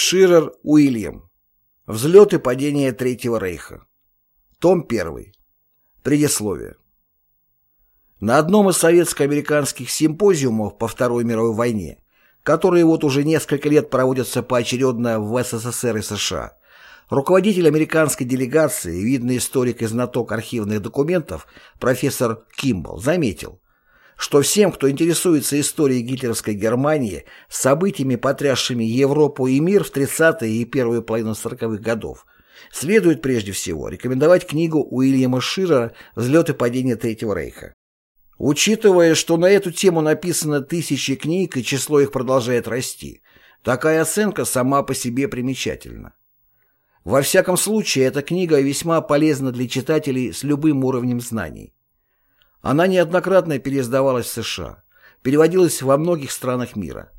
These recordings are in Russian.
Ширер Уильям. Взлет и падение Третьего Рейха. Том 1. Предисловие. На одном из советско-американских симпозиумов по Второй мировой войне, которые вот уже несколько лет проводятся поочередно в СССР и США, руководитель американской делегации, видный историк и знаток архивных документов, профессор Кимбл, заметил, что всем, кто интересуется историей гитлеровской Германии, событиями, потрясшими Европу и мир в 30-е и первую половину 40-х годов, следует прежде всего рекомендовать книгу Уильяма Шира «Взлет и падение Третьего Рейха». Учитывая, что на эту тему написано тысячи книг и число их продолжает расти, такая оценка сама по себе примечательна. Во всяком случае, эта книга весьма полезна для читателей с любым уровнем знаний. Она неоднократно переиздавалась в США, переводилась во многих странах мира.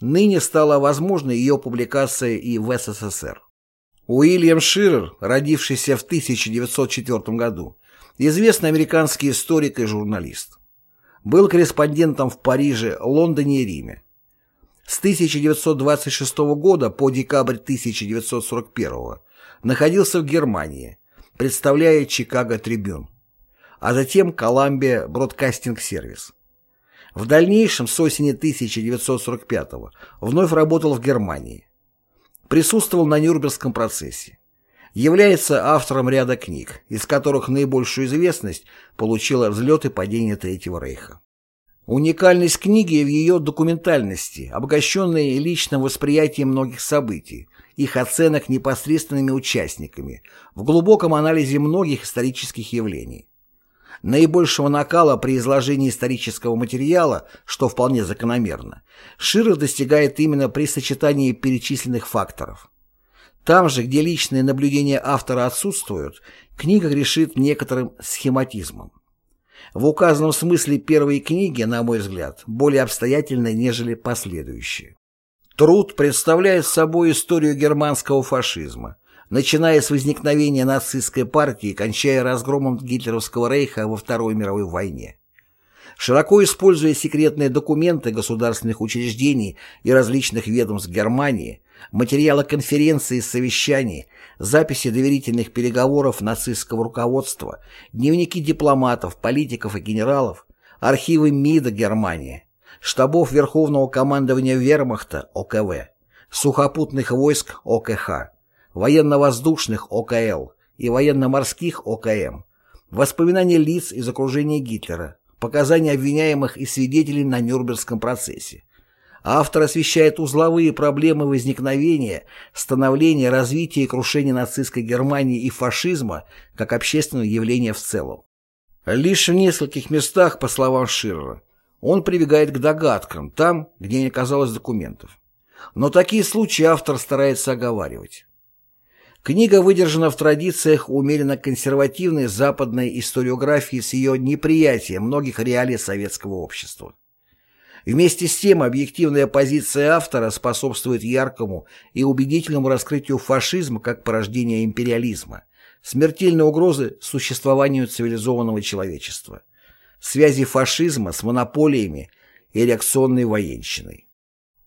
Ныне стала возможной ее публикация и в СССР. Уильям Ширер, родившийся в 1904 году, известный американский историк и журналист. Был корреспондентом в Париже, Лондоне и Риме. С 1926 года по декабрь 1941 находился в Германии, представляя Чикаго Трибюн а затем Columbia Broadcasting Service. В дальнейшем, с осени 1945 вновь работал в Германии. Присутствовал на Нюрнбергском процессе. Является автором ряда книг, из которых наибольшую известность получила «Взлет и падение Третьего Рейха». Уникальность книги в ее документальности, обогащенной личным восприятием многих событий, их оценок непосредственными участниками, в глубоком анализе многих исторических явлений. Наибольшего накала при изложении исторического материала, что вполне закономерно, Ширер достигает именно при сочетании перечисленных факторов. Там же, где личные наблюдения автора отсутствуют, книга грешит некоторым схематизмом. В указанном смысле первые книги, на мой взгляд, более обстоятельны, нежели последующие. Труд представляет собой историю германского фашизма, начиная с возникновения нацистской партии, кончая разгромом гитлеровского рейха во Второй мировой войне. Широко используя секретные документы государственных учреждений и различных ведомств Германии, материалы конференций и совещаний, записи доверительных переговоров нацистского руководства, дневники дипломатов, политиков и генералов, архивы МИДа Германии, штабов Верховного командования Вермахта ОКВ, сухопутных войск ОКХ, военно-воздушных ОКЛ и военно-морских ОКМ, воспоминания лиц из окружения Гитлера, показания обвиняемых и свидетелей на Нюрнбергском процессе. Автор освещает узловые проблемы возникновения, становления, развития и крушения нацистской Германии и фашизма как общественного явления в целом. Лишь в нескольких местах, по словам Ширера, он прибегает к догадкам, там, где не оказалось документов. Но такие случаи автор старается оговаривать. Книга выдержана в традициях умеренно консервативной западной историографии с ее неприятием многих реалий советского общества. Вместе с тем объективная позиция автора способствует яркому и убедительному раскрытию фашизма как порождения империализма, смертельной угрозы существованию цивилизованного человечества, связи фашизма с монополиями и реакционной военщиной.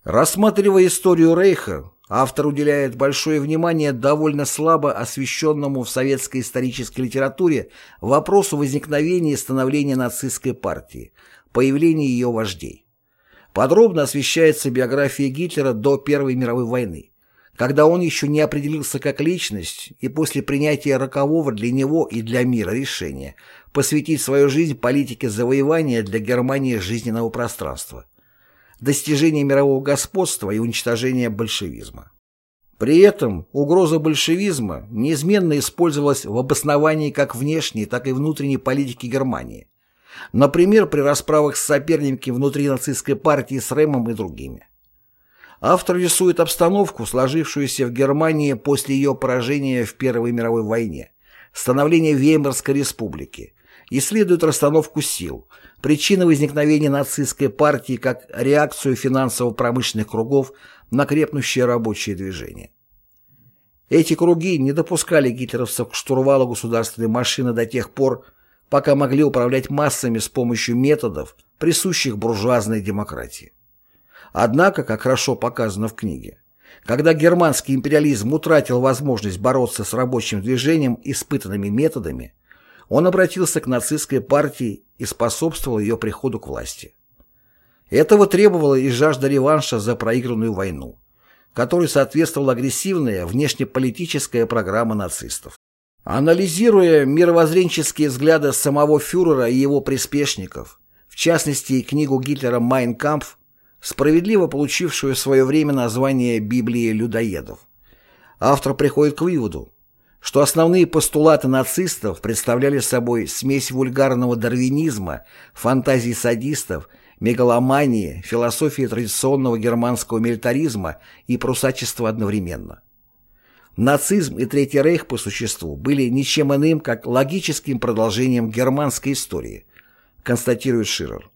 Рассматривая историю Рейха, Автор уделяет большое внимание довольно слабо освещенному в советской исторической литературе вопросу возникновения и становления нацистской партии, появления ее вождей. Подробно освещается биография Гитлера до Первой мировой войны, когда он еще не определился как личность и после принятия рокового для него и для мира решения посвятить свою жизнь политике завоевания для Германии жизненного пространства – достижения мирового господства и уничтожения большевизма. При этом угроза большевизма неизменно использовалась в обосновании как внешней, так и внутренней политики Германии. Например, при расправах с соперниками внутри нацистской партии с Рэмом и другими. Автор рисует обстановку, сложившуюся в Германии после ее поражения в Первой мировой войне, становления Веймарской республики, исследует расстановку сил, причины возникновения нацистской партии как реакцию финансово-промышленных кругов на крепнущее рабочее движение. Эти круги не допускали гитлеровцев к штурвалу государственной машины до тех пор, пока могли управлять массами с помощью методов, присущих буржуазной демократии. Однако, как хорошо показано в книге, Когда германский империализм утратил возможность бороться с рабочим движением испытанными методами, он обратился к нацистской партии и способствовал ее приходу к власти. Этого требовала и жажда реванша за проигранную войну, которой соответствовала агрессивная внешнеполитическая программа нацистов. Анализируя мировоззренческие взгляды самого фюрера и его приспешников, в частности книгу Гитлера «Майн Кампф», справедливо получившую в свое время название «Библии людоедов», автор приходит к выводу, что основные постулаты нацистов представляли собой смесь вульгарного дарвинизма, фантазий садистов, мегаломании, философии традиционного германского милитаризма и прусачества одновременно. Нацизм и Третий Рейх по существу были ничем иным, как логическим продолжением германской истории, констатирует Ширер.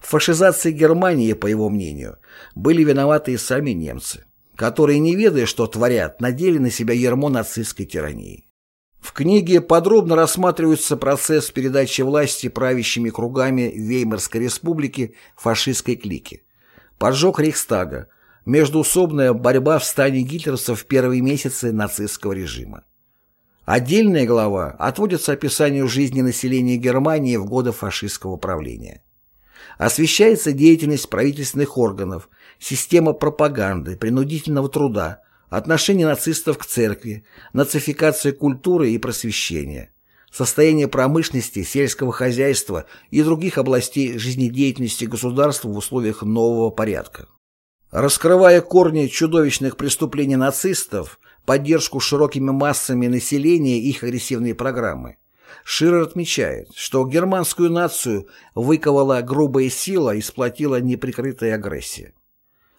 В фашизации Германии, по его мнению, были виноваты и сами немцы которые, не ведая, что творят, надели на себя ермо нацистской тирании. В книге подробно рассматривается процесс передачи власти правящими кругами Веймарской республики фашистской клики, поджог Рейхстага, междуусобная борьба в стане гитлеровцев в первые месяцы нацистского режима. Отдельная глава отводится описанию жизни населения Германии в годы фашистского правления. Освещается деятельность правительственных органов, система пропаганды, принудительного труда, отношение нацистов к церкви, нацификация культуры и просвещения, состояние промышленности, сельского хозяйства и других областей жизнедеятельности государства в условиях нового порядка. Раскрывая корни чудовищных преступлений нацистов, поддержку широкими массами населения их агрессивные программы, Ширер отмечает, что германскую нацию выковала грубая сила и сплотила неприкрытая агрессия.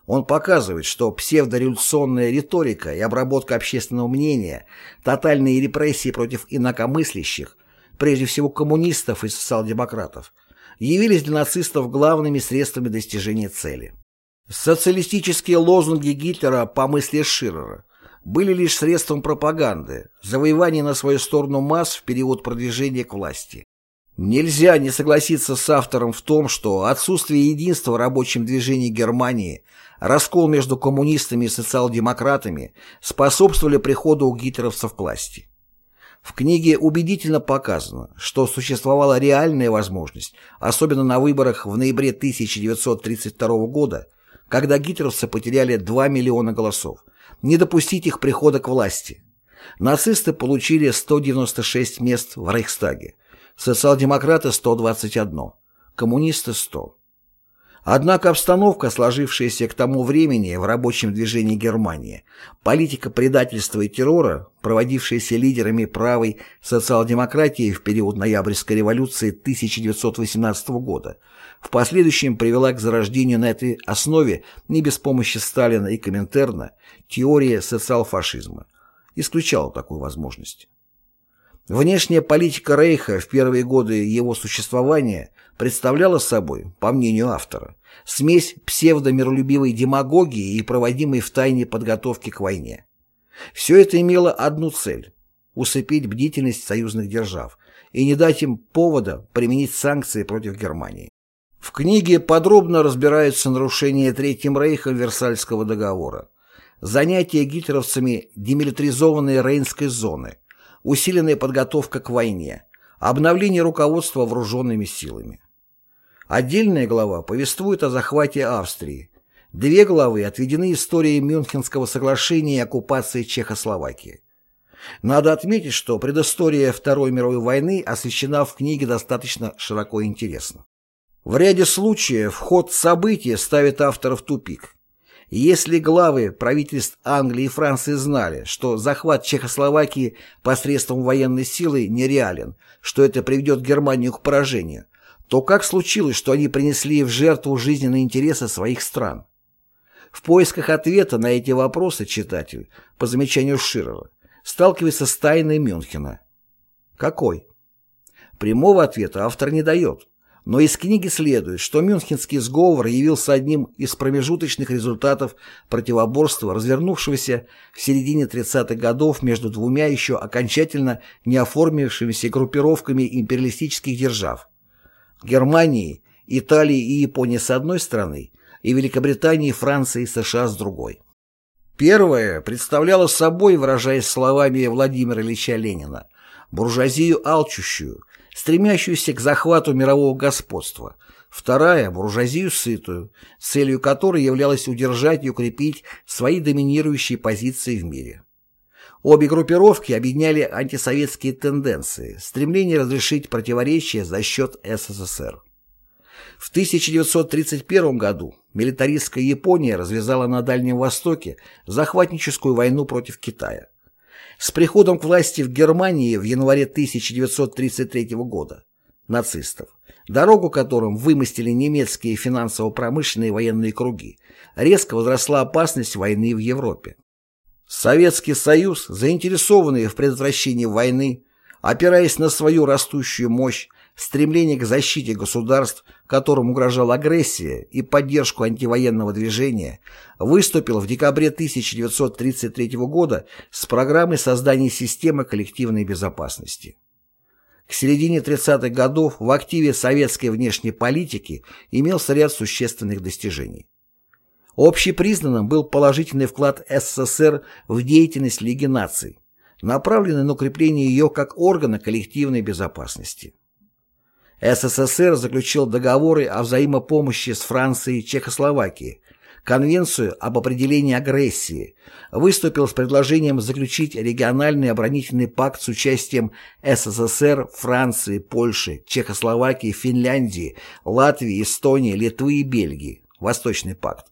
Он показывает, что псевдореволюционная риторика и обработка общественного мнения, тотальные репрессии против инакомыслящих, прежде всего коммунистов и социал-демократов, явились для нацистов главными средствами достижения цели. Социалистические лозунги Гитлера по мысли Ширера были лишь средством пропаганды, завоевания на свою сторону масс в период продвижения к власти. Нельзя не согласиться с автором в том, что отсутствие единства в рабочем движении Германии, раскол между коммунистами и социал-демократами способствовали приходу у гитлеровцев к власти. В книге убедительно показано, что существовала реальная возможность, особенно на выборах в ноябре 1932 года, когда гитлеровцы потеряли 2 миллиона голосов, не допустить их прихода к власти. Нацисты получили 196 мест в Рейхстаге, социал-демократы 121, коммунисты 100. Однако обстановка, сложившаяся к тому времени в рабочем движении Германии, политика предательства и террора, проводившаяся лидерами правой социал-демократии в период ноябрьской революции 1918 года, в последующем привела к зарождению на этой основе не без помощи Сталина и Коминтерна теории социал-фашизма. Исключала такую возможность. Внешняя политика Рейха в первые годы его существования представляла собой, по мнению автора, смесь псевдомиролюбивой демагогии и проводимой в тайне подготовки к войне. Все это имело одну цель – усыпить бдительность союзных держав и не дать им повода применить санкции против Германии. В книге подробно разбираются нарушения Третьим Рейхом Версальского договора, занятия гитлеровцами демилитаризованной Рейнской зоны, усиленная подготовка к войне, обновление руководства вооруженными силами. Отдельная глава повествует о захвате Австрии. Две главы отведены истории Мюнхенского соглашения и оккупации Чехословакии. Надо отметить, что предыстория Второй мировой войны освещена в книге достаточно широко и интересно. В ряде случаев ход событий ставит автора в тупик. Если главы правительств Англии и Франции знали, что захват Чехословакии посредством военной силы нереален, что это приведет Германию к поражению, то как случилось, что они принесли в жертву жизненные интересы своих стран? В поисках ответа на эти вопросы читатель, по замечанию Широва, сталкивается с тайной Мюнхена. Какой? Прямого ответа автор не дает. Но из книги следует, что Мюнхенский сговор явился одним из промежуточных результатов противоборства, развернувшегося в середине 30-х годов между двумя еще окончательно не оформившимися группировками империалистических держав – Германией, Италией и Японией с одной стороны и Великобританией, Францией и США с другой. Первое представляло собой, выражаясь словами Владимира Ильича Ленина, буржуазию алчущую, стремящуюся к захвату мирового господства, вторая – буржуазию сытую, целью которой являлось удержать и укрепить свои доминирующие позиции в мире. Обе группировки объединяли антисоветские тенденции, стремление разрешить противоречия за счет СССР. В 1931 году милитаристская Япония развязала на Дальнем Востоке захватническую войну против Китая. С приходом к власти в Германии в январе 1933 года нацистов, дорогу которым вымостили немецкие финансово-промышленные военные круги, резко возросла опасность войны в Европе. Советский Союз, заинтересованный в предотвращении войны, опираясь на свою растущую мощь, стремление к защите государств, которым угрожала агрессия и поддержку антивоенного движения, выступил в декабре 1933 года с программой создания системы коллективной безопасности. К середине 30-х годов в активе советской внешней политики имелся ряд существенных достижений. Общепризнанным был положительный вклад СССР в деятельность Лиги наций, направленный на укрепление ее как органа коллективной безопасности. СССР заключил договоры о взаимопомощи с Францией и Чехословакией, Конвенцию об определении агрессии, выступил с предложением заключить региональный оборонительный пакт с участием СССР, Франции, Польши, Чехословакии, Финляндии, Латвии, Эстонии, Литвы и Бельгии, Восточный пакт,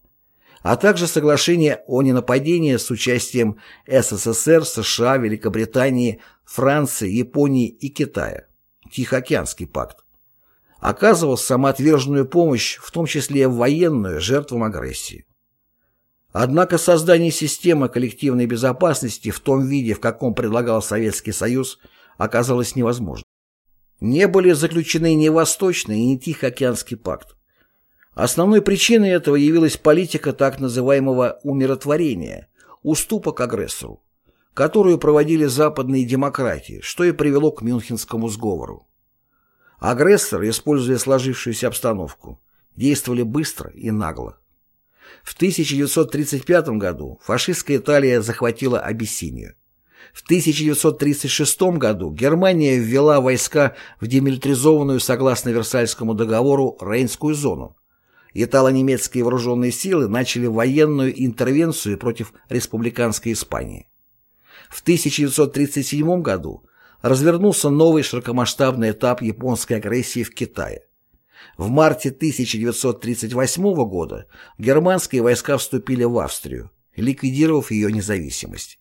а также соглашение о ненападении с участием СССР, США, Великобритании, Франции, Японии и Китая, Тихоокеанский пакт, оказывал самоотверженную помощь, в том числе военную, жертвам агрессии. Однако создание системы коллективной безопасности в том виде, в каком предлагал Советский Союз, оказалось невозможным. Не были заключены ни Восточный, ни Тихоокеанский пакт. Основной причиной этого явилась политика так называемого умиротворения, уступок агрессору, которую проводили западные демократии, что и привело к Мюнхенскому сговору. Агрессоры, используя сложившуюся обстановку, действовали быстро и нагло. В 1935 году фашистская Италия захватила Абиссинию. В 1936 году Германия ввела войска в демилитаризованную согласно Версальскому договору Рейнскую зону. Итало-немецкие вооруженные силы начали военную интервенцию против республиканской Испании. В 1937 году развернулся новый широкомасштабный этап японской агрессии в Китае. В марте 1938 года германские войска вступили в Австрию, ликвидировав ее независимость.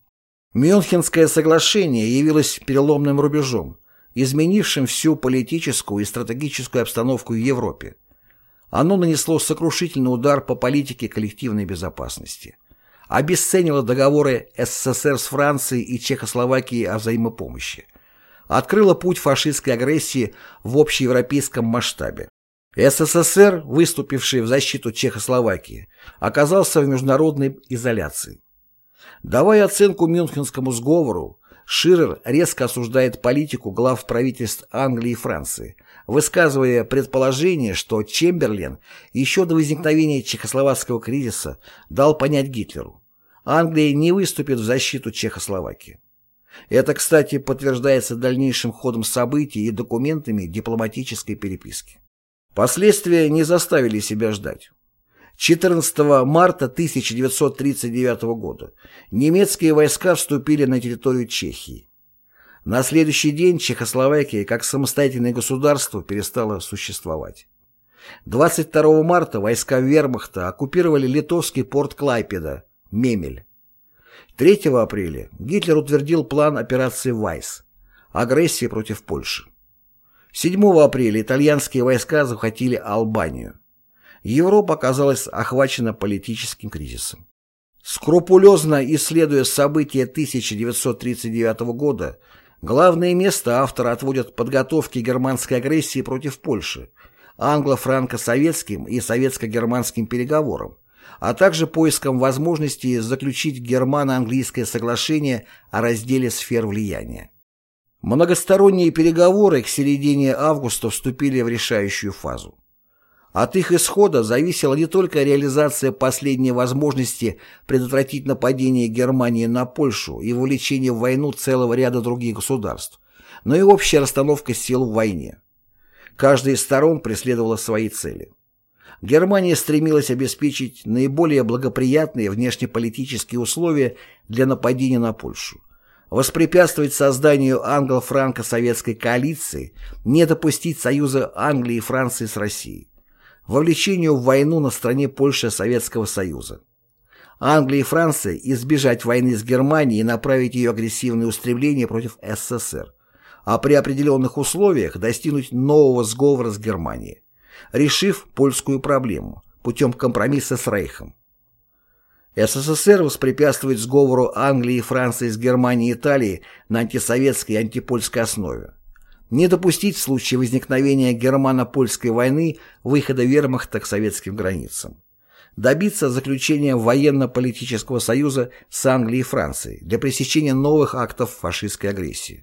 Мюнхенское соглашение явилось переломным рубежом, изменившим всю политическую и стратегическую обстановку в Европе. Оно нанесло сокрушительный удар по политике коллективной безопасности, обесценило договоры СССР с Францией и Чехословакией о взаимопомощи, открыла путь фашистской агрессии в общеевропейском масштабе. СССР, выступивший в защиту Чехословакии, оказался в международной изоляции. Давая оценку Мюнхенскому сговору, Ширер резко осуждает политику глав правительств Англии и Франции, высказывая предположение, что Чемберлен еще до возникновения чехословацкого кризиса дал понять Гитлеру, Англия не выступит в защиту Чехословакии. Это, кстати, подтверждается дальнейшим ходом событий и документами дипломатической переписки. Последствия не заставили себя ждать. 14 марта 1939 года немецкие войска вступили на территорию Чехии. На следующий день Чехословакия как самостоятельное государство перестала существовать. 22 марта войска вермахта оккупировали литовский порт Клайпеда, Мемель. 3 апреля Гитлер утвердил план операции «Вайс» – агрессии против Польши. 7 апреля итальянские войска захватили Албанию. Европа оказалась охвачена политическим кризисом. Скрупулезно исследуя события 1939 года, главное место автора отводят подготовке германской агрессии против Польши, англо-франко-советским и советско-германским переговорам, а также поиском возможности заключить германо-английское соглашение о разделе сфер влияния. Многосторонние переговоры к середине августа вступили в решающую фазу. От их исхода зависела не только реализация последней возможности предотвратить нападение Германии на Польшу и вовлечение в войну целого ряда других государств, но и общая расстановка сил в войне. Каждая из сторон преследовала свои цели. Германия стремилась обеспечить наиболее благоприятные внешнеполитические условия для нападения на Польшу, воспрепятствовать созданию англо-франко-советской коалиции, не допустить союза Англии и Франции с Россией, вовлечению в войну на стороне Польши Советского Союза. Англия и Франция избежать войны с Германией и направить ее агрессивные устремления против СССР, а при определенных условиях достигнуть нового сговора с Германией решив польскую проблему путем компромисса с Рейхом. СССР воспрепятствует сговору Англии и Франции с Германией и Италией на антисоветской и антипольской основе. Не допустить в случае возникновения германо-польской войны выхода вермахта к советским границам. Добиться заключения военно-политического союза с Англией и Францией для пресечения новых актов фашистской агрессии.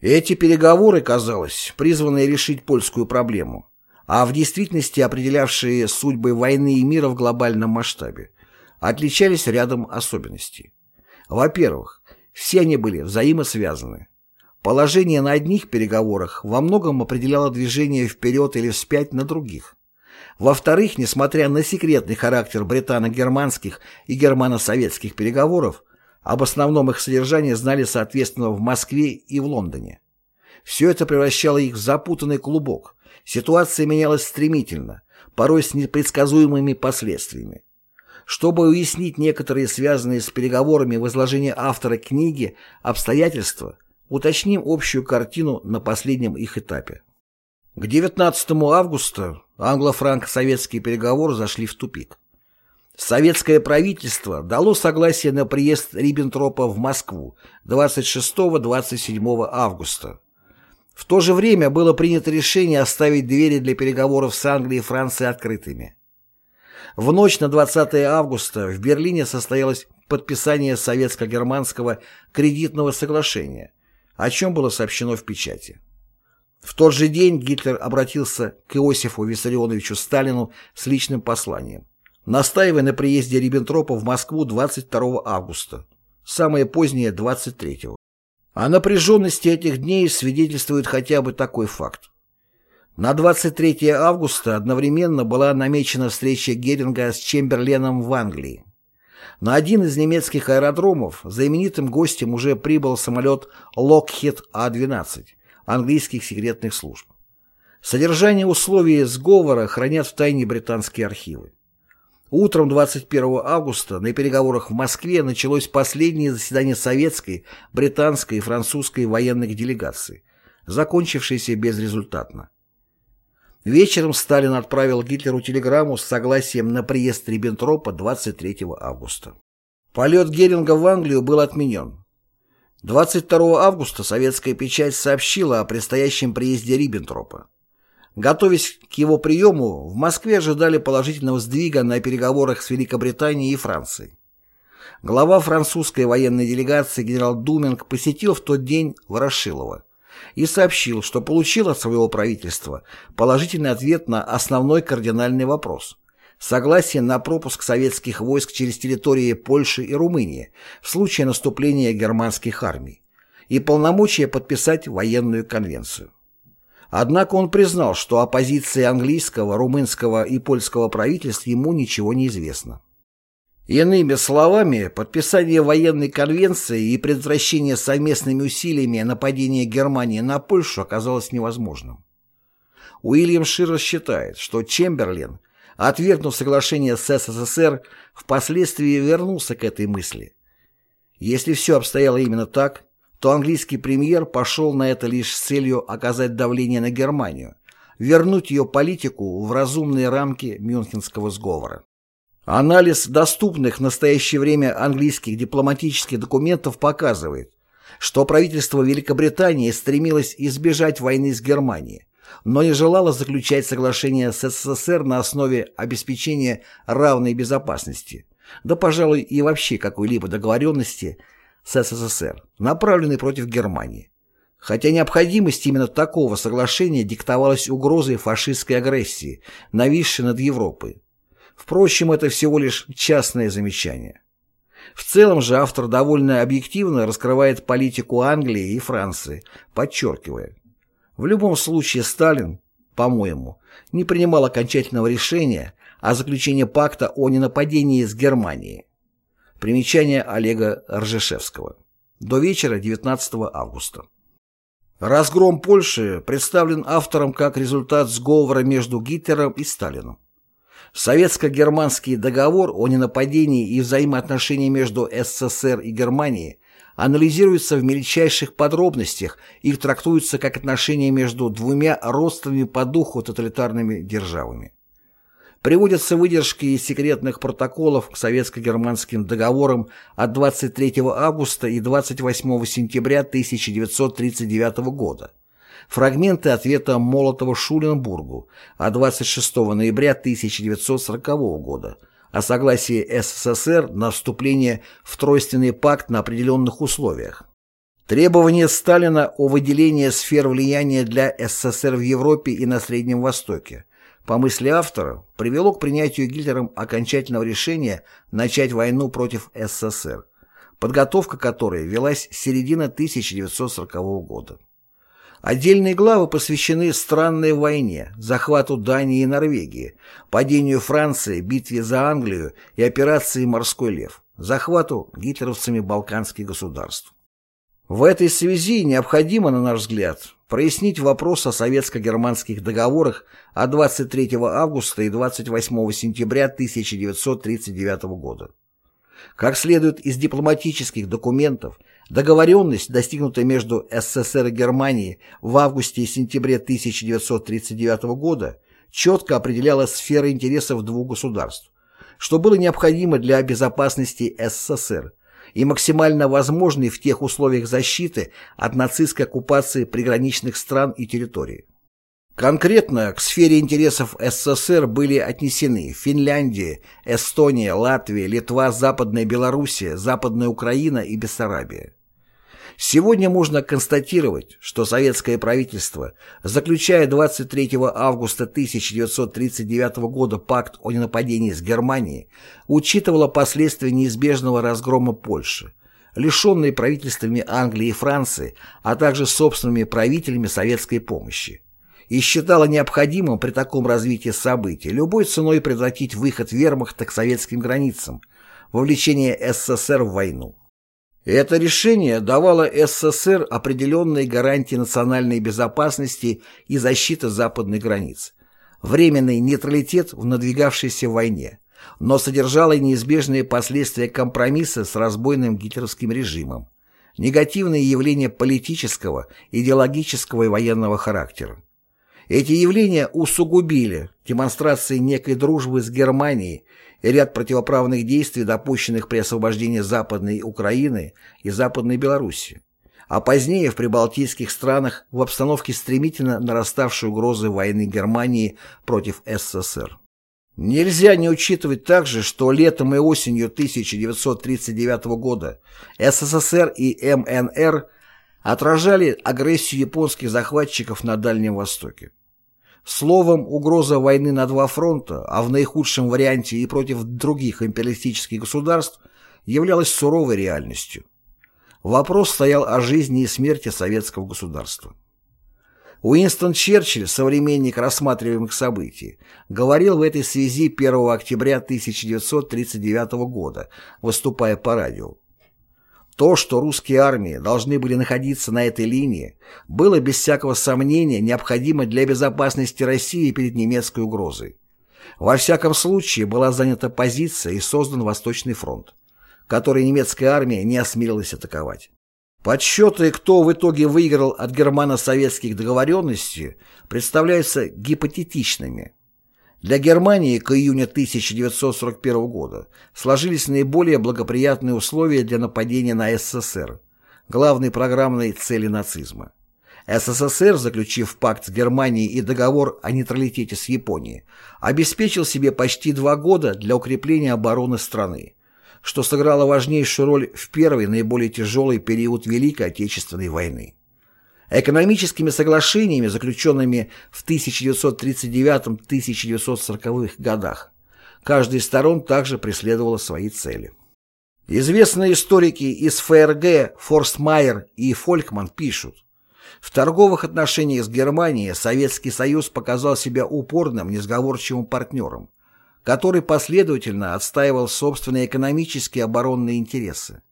Эти переговоры, казалось, призваны решить польскую проблему, а в действительности определявшие судьбы войны и мира в глобальном масштабе, отличались рядом особенностей. Во-первых, все они были взаимосвязаны. Положение на одних переговорах во многом определяло движение вперед или вспять на других. Во-вторых, несмотря на секретный характер британо-германских и германо-советских переговоров, об основном их содержании знали соответственно в Москве и в Лондоне. Все это превращало их в запутанный клубок, Ситуация менялась стремительно, порой с непредсказуемыми последствиями. Чтобы уяснить некоторые связанные с переговорами в автора книги обстоятельства, уточним общую картину на последнем их этапе. К 19 августа англо-франко-советские переговоры зашли в тупик. Советское правительство дало согласие на приезд Риббентропа в Москву 26-27 августа. В то же время было принято решение оставить двери для переговоров с Англией и Францией открытыми. В ночь на 20 августа в Берлине состоялось подписание советско-германского кредитного соглашения, о чем было сообщено в печати. В тот же день Гитлер обратился к Иосифу Виссарионовичу Сталину с личным посланием, настаивая на приезде Риббентропа в Москву 22 августа, самое позднее 23. О напряженности этих дней свидетельствует хотя бы такой факт. На 23 августа одновременно была намечена встреча Геринга с Чемберленом в Англии. На один из немецких аэродромов знаменитым гостем уже прибыл самолет Lockheed A-12 английских секретных служб. Содержание условий сговора хранят в тайне британские архивы. Утром 21 августа на переговорах в Москве началось последнее заседание советской, британской и французской военных делегаций, закончившееся безрезультатно. Вечером Сталин отправил Гитлеру телеграмму с согласием на приезд Риббентропа 23 августа. Полет Геринга в Англию был отменен. 22 августа советская печать сообщила о предстоящем приезде Риббентропа. Готовясь к его приему, в Москве ожидали положительного сдвига на переговорах с Великобританией и Францией. Глава французской военной делегации генерал Думинг посетил в тот день Ворошилова и сообщил, что получил от своего правительства положительный ответ на основной кардинальный вопрос – согласие на пропуск советских войск через территории Польши и Румынии в случае наступления германских армий и полномочия подписать военную конвенцию. Однако он признал, что о позиции английского, румынского и польского правительств ему ничего не известно. Иными словами, подписание военной конвенции и предотвращение совместными усилиями нападения Германии на Польшу оказалось невозможным. Уильям Ширер считает, что Чемберлен, отвергнув соглашение с СССР, впоследствии вернулся к этой мысли. Если все обстояло именно так, то английский премьер пошел на это лишь с целью оказать давление на Германию, вернуть ее политику в разумные рамки Мюнхенского сговора. Анализ доступных в настоящее время английских дипломатических документов показывает, что правительство Великобритании стремилось избежать войны с Германией, но не желало заключать соглашение с СССР на основе обеспечения равной безопасности, да, пожалуй, и вообще какой-либо договоренности – с СССР, направленный против Германии. Хотя необходимость именно такого соглашения диктовалась угрозой фашистской агрессии, нависшей над Европой. Впрочем, это всего лишь частное замечание. В целом же автор довольно объективно раскрывает политику Англии и Франции, подчеркивая, в любом случае Сталин, по-моему, не принимал окончательного решения о заключении пакта о ненападении с Германией. Примечание Олега Ржешевского. До вечера 19 августа. Разгром Польши представлен автором как результат сговора между Гитлером и Сталином. Советско-германский договор о ненападении и взаимоотношениях между СССР и Германией анализируется в мельчайших подробностях, их трактуются как отношения между двумя родственными по духу тоталитарными державами. Приводятся выдержки из секретных протоколов к советско-германским договорам от 23 августа и 28 сентября 1939 года, фрагменты ответа Молотова Шуленбургу от 26 ноября 1940 года о согласии СССР на вступление в Тройственный пакт на определенных условиях. Требование Сталина о выделении сфер влияния для СССР в Европе и на Среднем Востоке, по мысли автора, привело к принятию Гитлером окончательного решения начать войну против СССР, подготовка которой велась с середины 1940 года. Отдельные главы посвящены странной войне, захвату Дании и Норвегии, падению Франции, битве за Англию и операции «Морской лев», захвату гитлеровцами балканских государств. В этой связи необходимо, на наш взгляд, прояснить вопрос о советско-германских договорах от 23 августа и 28 сентября 1939 года. Как следует из дипломатических документов, договоренность, достигнутая между СССР и Германией в августе и сентябре 1939 года, четко определяла сферы интересов двух государств, что было необходимо для безопасности СССР и максимально возможный в тех условиях защиты от нацистской оккупации приграничных стран и территорий. Конкретно к сфере интересов СССР были отнесены Финляндия, Эстония, Латвия, Литва, Западная Белоруссия, Западная Украина и Бессарабия. Сегодня можно констатировать, что советское правительство, заключая 23 августа 1939 года пакт о ненападении с Германией, учитывало последствия неизбежного разгрома Польши, лишенной правительствами Англии и Франции, а также собственными правителями советской помощи и считала необходимым при таком развитии событий любой ценой предотвратить выход вермахта к советским границам, вовлечение СССР в войну. Это решение давало СССР определенные гарантии национальной безопасности и защиты западных границ, временный нейтралитет в надвигавшейся войне, но содержало неизбежные последствия компромисса с разбойным гитлеровским режимом, негативные явления политического, идеологического и военного характера. Эти явления усугубили демонстрации некой дружбы с Германией ряд противоправных действий, допущенных при освобождении Западной Украины и Западной Белоруссии, а позднее в прибалтийских странах в обстановке стремительно нараставшей угрозы войны Германии против СССР. Нельзя не учитывать также, что летом и осенью 1939 года СССР и МНР отражали агрессию японских захватчиков на Дальнем Востоке. Словом, угроза войны на два фронта, а в наихудшем варианте и против других империалистических государств, являлась суровой реальностью. Вопрос стоял о жизни и смерти советского государства. Уинстон Черчилль, современник рассматриваемых событий, говорил в этой связи 1 октября 1939 года, выступая по радио. То, что русские армии должны были находиться на этой линии, было без всякого сомнения необходимо для безопасности России перед немецкой угрозой. Во всяком случае была занята позиция и создан Восточный фронт, который немецкая армия не осмелилась атаковать. Подсчеты, кто в итоге выиграл от германо-советских договоренностей, представляются гипотетичными – для Германии к июню 1941 года сложились наиболее благоприятные условия для нападения на СССР, главной программной цели нацизма. СССР, заключив пакт с Германией и договор о нейтралитете с Японией, обеспечил себе почти два года для укрепления обороны страны, что сыграло важнейшую роль в первый наиболее тяжелый период Великой Отечественной войны. Экономическими соглашениями, заключенными в 1939-1940 годах, каждая из сторон также преследовала свои цели. Известные историки из ФРГ Форстмайер и Фолькман пишут, в торговых отношениях с Германией Советский Союз показал себя упорным, несговорчивым партнером, который последовательно отстаивал собственные экономические и оборонные интересы.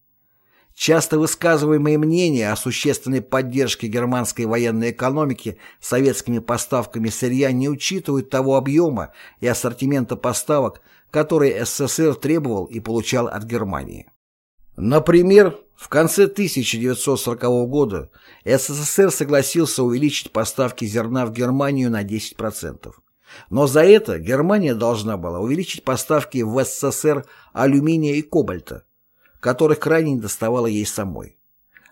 Часто высказываемые мнения о существенной поддержке германской военной экономики советскими поставками сырья не учитывают того объема и ассортимента поставок, который СССР требовал и получал от Германии. Например, в конце 1940 года СССР согласился увеличить поставки зерна в Германию на 10%. Но за это Германия должна была увеличить поставки в СССР алюминия и кобальта, которых крайне недоставало ей самой.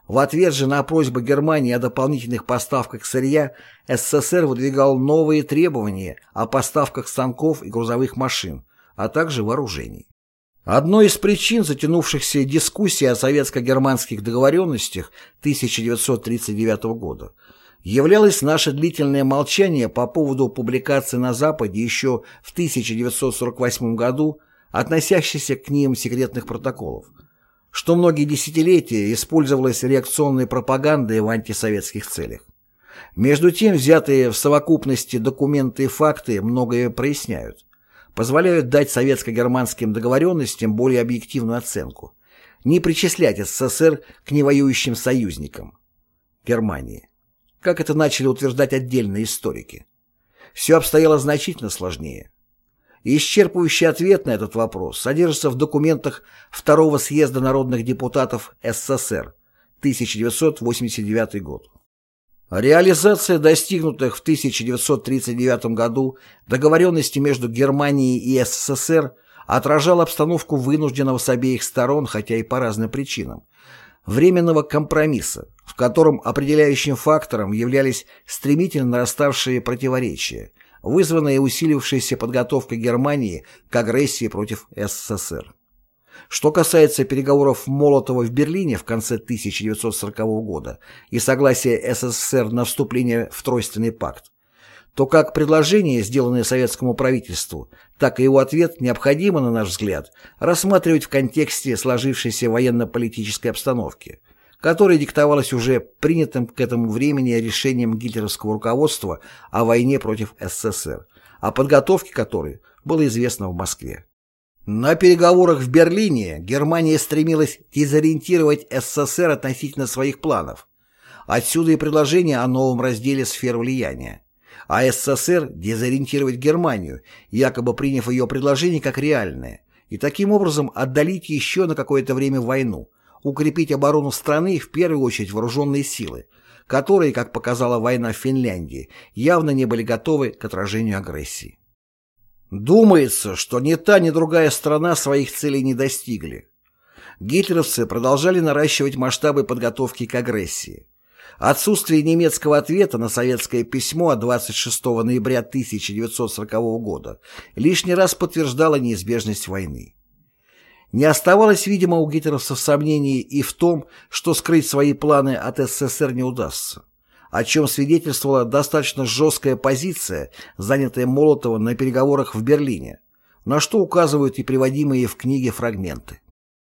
В ответ же на просьбу Германии о дополнительных поставках сырья СССР выдвигал новые требования о поставках станков и грузовых машин, а также вооружений. Одной из причин затянувшихся дискуссий о советско-германских договоренностях 1939 года являлось наше длительное молчание по поводу публикации на Западе еще в 1948 году относящихся к ним секретных протоколов, что многие десятилетия использовалось реакционной пропагандой в антисоветских целях. Между тем, взятые в совокупности документы и факты многое проясняют, позволяют дать советско-германским договоренностям более объективную оценку, не причислять СССР к невоюющим союзникам Германии, как это начали утверждать отдельные историки. Все обстояло значительно сложнее. Исчерпывающий ответ на этот вопрос содержится в документах Второго съезда народных депутатов СССР 1989 год. Реализация достигнутых в 1939 году договоренностей между Германией и СССР отражала обстановку вынужденного с обеих сторон, хотя и по разным причинам, временного компромисса, в котором определяющим фактором являлись стремительно нараставшие противоречия, вызванные усилившейся подготовкой Германии к агрессии против СССР. Что касается переговоров Молотова в Берлине в конце 1940 года и согласия СССР на вступление в Тройственный пакт, то как предложение, сделанное советскому правительству, так и его ответ необходимо, на наш взгляд, рассматривать в контексте сложившейся военно-политической обстановки, которая диктовалась уже принятым к этому времени решением гитлеровского руководства о войне против СССР, о подготовке которой было известно в Москве. На переговорах в Берлине Германия стремилась дезориентировать СССР относительно своих планов. Отсюда и предложение о новом разделе сфер влияния. А СССР дезориентировать Германию, якобы приняв ее предложение как реальное, и таким образом отдалить еще на какое-то время войну, укрепить оборону страны в первую очередь вооруженные силы, которые, как показала война в Финляндии, явно не были готовы к отражению агрессии. Думается, что ни та, ни другая страна своих целей не достигли. Гитлеровцы продолжали наращивать масштабы подготовки к агрессии. Отсутствие немецкого ответа на советское письмо от 26 ноября 1940 года лишний раз подтверждало неизбежность войны. Не оставалось, видимо, у гитлеровцев сомнений и в том, что скрыть свои планы от СССР не удастся о чем свидетельствовала достаточно жесткая позиция, занятая Молотовым на переговорах в Берлине, на что указывают и приводимые в книге фрагменты.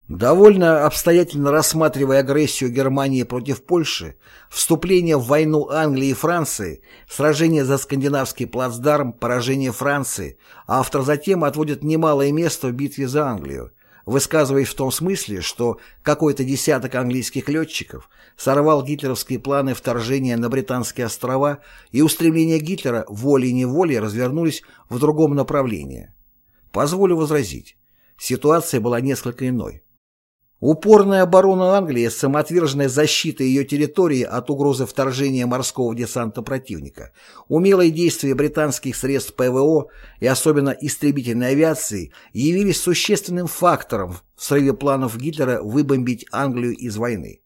Довольно обстоятельно рассматривая агрессию Германии против Польши, вступление в войну Англии и Франции, сражение за скандинавский плацдарм, поражение Франции, автор затем отводит немалое место в битве за Англию, высказываясь в том смысле, что какой-то десяток английских летчиков сорвал гитлеровские планы вторжения на Британские острова и устремления Гитлера волей-неволей развернулись в другом направлении. Позволю возразить, ситуация была несколько иной. Упорная оборона Англии с самоотверженной защитой ее территории от угрозы вторжения морского десанта противника, умелые действия британских средств ПВО и особенно истребительной авиации явились существенным фактором в срыве планов Гитлера выбомбить Англию из войны.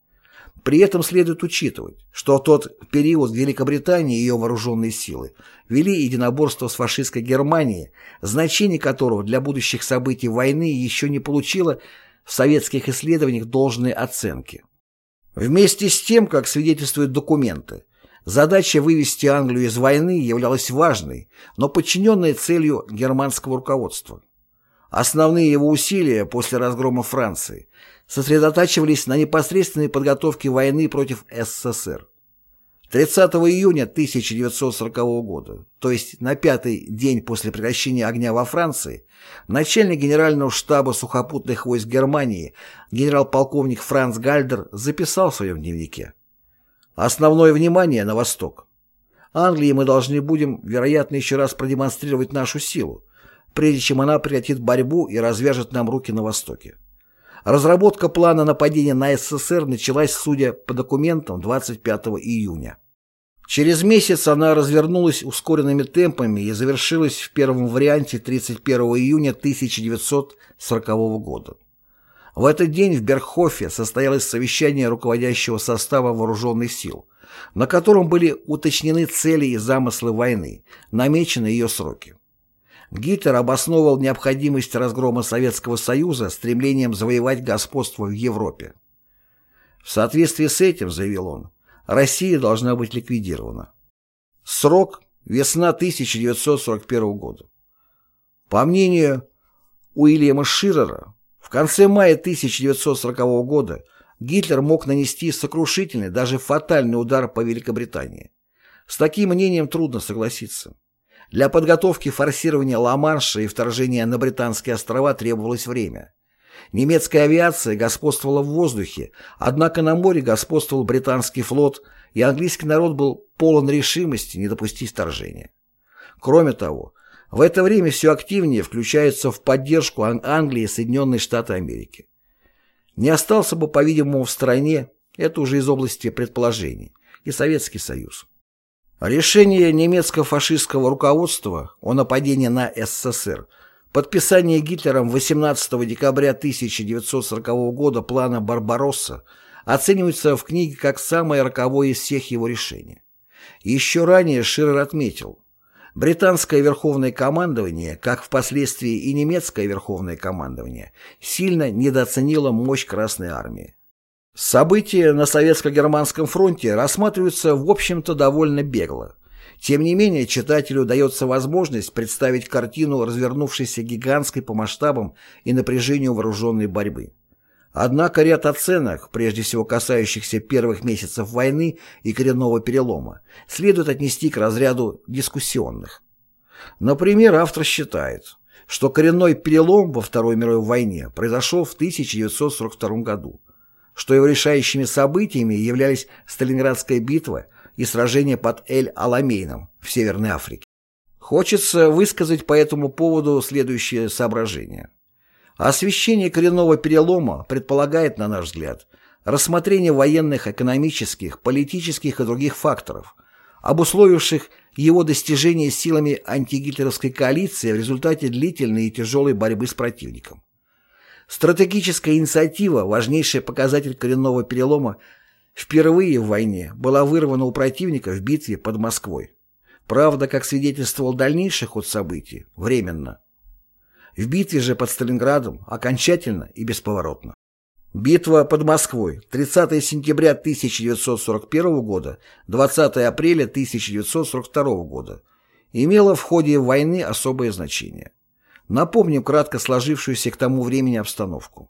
При этом следует учитывать, что в тот период Великобритания и ее вооруженные силы вели единоборство с фашистской Германией, значение которого для будущих событий войны еще не получило в советских исследованиях должной оценки. Вместе с тем, как свидетельствуют документы, Задача вывести Англию из войны являлась важной, но подчиненной целью германского руководства. Основные его усилия после разгрома Франции сосредотачивались на непосредственной подготовке войны против СССР. 30 июня 1940 года, то есть на пятый день после прекращения огня во Франции, начальник генерального штаба сухопутных войск Германии генерал-полковник Франц Гальдер записал в своем дневнике «Основное внимание на восток. Англии мы должны будем, вероятно, еще раз продемонстрировать нашу силу, прежде чем она прекратит борьбу и развяжет нам руки на востоке. Разработка плана нападения на СССР началась, судя по документам, 25 июня. Через месяц она развернулась ускоренными темпами и завершилась в первом варианте 31 июня 1940 года. В этот день в Бергхофе состоялось совещание руководящего состава вооруженных сил, на котором были уточнены цели и замыслы войны, намечены ее сроки. Гитлер обосновывал необходимость разгрома Советского Союза стремлением завоевать господство в Европе. В соответствии с этим, заявил он, Россия должна быть ликвидирована. Срок – весна 1941 года. По мнению Уильяма Ширера, в конце мая 1940 года Гитлер мог нанести сокрушительный, даже фатальный удар по Великобритании. С таким мнением трудно согласиться. Для подготовки форсирования Ла-Манша и вторжения на Британские острова требовалось время. Немецкая авиация господствовала в воздухе, однако на море господствовал британский флот, и английский народ был полон решимости не допустить вторжения. Кроме того, в это время все активнее включаются в поддержку Англии и Соединенные Штаты Америки. Не остался бы, по-видимому, в стране, это уже из области предположений, и Советский Союз. Решение немецко-фашистского руководства о нападении на СССР, подписание Гитлером 18 декабря 1940 года плана «Барбаросса» оценивается в книге как самое роковое из всех его решений. Еще ранее Ширер отметил, британское верховное командование, как впоследствии и немецкое верховное командование, сильно недооценило мощь Красной Армии. События на Советско-Германском фронте рассматриваются, в общем-то, довольно бегло. Тем не менее, читателю дается возможность представить картину развернувшейся гигантской по масштабам и напряжению вооруженной борьбы. Однако ряд оценок, прежде всего касающихся первых месяцев войны и коренного перелома, следует отнести к разряду дискуссионных. Например, автор считает, что коренной перелом во Второй мировой войне произошел в 1942 году, что его решающими событиями являлись Сталинградская битва и сражение под Эль-Аламейном в Северной Африке. Хочется высказать по этому поводу следующее соображение. Освещение коренного перелома предполагает, на наш взгляд, рассмотрение военных, экономических, политических и других факторов, обусловивших его достижение силами антигитлеровской коалиции в результате длительной и тяжелой борьбы с противником. Стратегическая инициатива, важнейший показатель коренного перелома, впервые в войне была вырвана у противника в битве под Москвой. Правда, как свидетельствовал дальнейший ход событий, временно. В битве же под Сталинградом окончательно и бесповоротно. Битва под Москвой 30 сентября 1941 года, 20 апреля 1942 года имела в ходе войны особое значение. Напомним кратко сложившуюся к тому времени обстановку.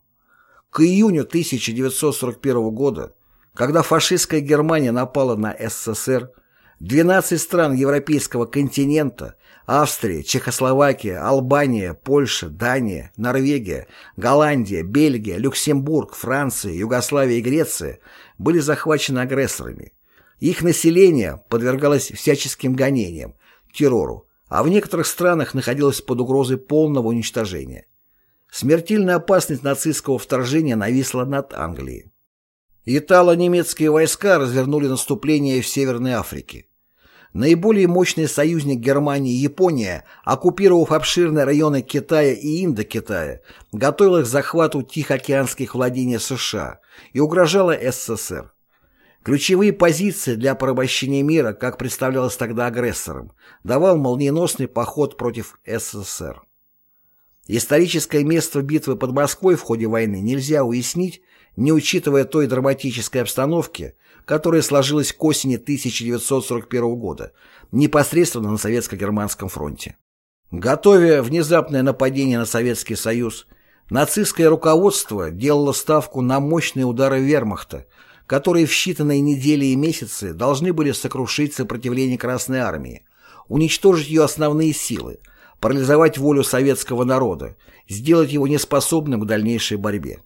К июню 1941 года, когда фашистская Германия напала на СССР, 12 стран европейского континента Австрия, Чехословакия, Албания, Польша, Дания, Норвегия, Голландия, Бельгия, Люксембург, Франция, Югославия и Греция были захвачены агрессорами. Их население подвергалось всяческим гонениям, террору, а в некоторых странах находилась под угрозой полного уничтожения. Смертельная опасность нацистского вторжения нависла над Англией. Итало-немецкие войска развернули наступление в Северной Африке. Наиболее мощный союзник Германии Япония, оккупировав обширные районы Китая и Индокитая, готовилась к захвату Тихоокеанских владений США и угрожала СССР. Ключевые позиции для порабощения мира, как представлялось тогда агрессором, давал молниеносный поход против СССР. Историческое место битвы под Москвой в ходе войны нельзя уяснить, не учитывая той драматической обстановки, которая сложилась к осени 1941 года, непосредственно на Советско-Германском фронте. Готовя внезапное нападение на Советский Союз, нацистское руководство делало ставку на мощные удары вермахта, которые в считанные недели и месяцы должны были сокрушить сопротивление Красной Армии, уничтожить ее основные силы, парализовать волю советского народа, сделать его неспособным к дальнейшей борьбе.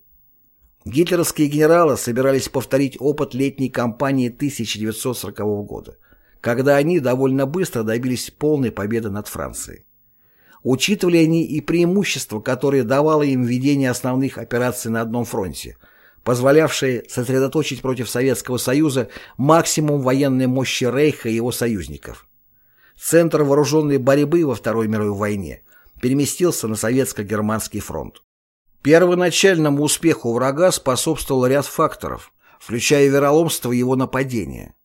Гитлеровские генералы собирались повторить опыт летней кампании 1940 года, когда они довольно быстро добились полной победы над Францией. Учитывали они и преимущества, которые давало им ведение основных операций на одном фронте, позволявшие сосредоточить против Советского Союза максимум военной мощи Рейха и его союзников. Центр вооруженной борьбы во Второй мировой войне переместился на Советско-Германский фронт. Первоначальному успеху врага способствовал ряд факторов, включая вероломство его нападения.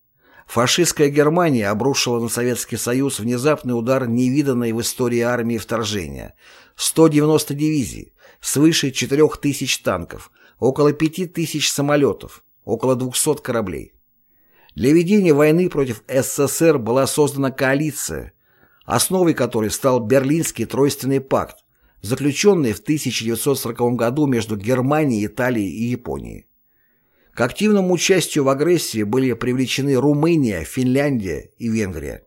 Фашистская Германия обрушила на Советский Союз внезапный удар невиданной в истории армии вторжения. 190 дивизий, свыше 4000 танков, около 5000 самолетов, около 200 кораблей. Для ведения войны против СССР была создана коалиция, основой которой стал Берлинский тройственный пакт, заключенный в 1940 году между Германией, Италией и Японией. К активному участию в агрессии были привлечены Румыния, Финляндия и Венгрия.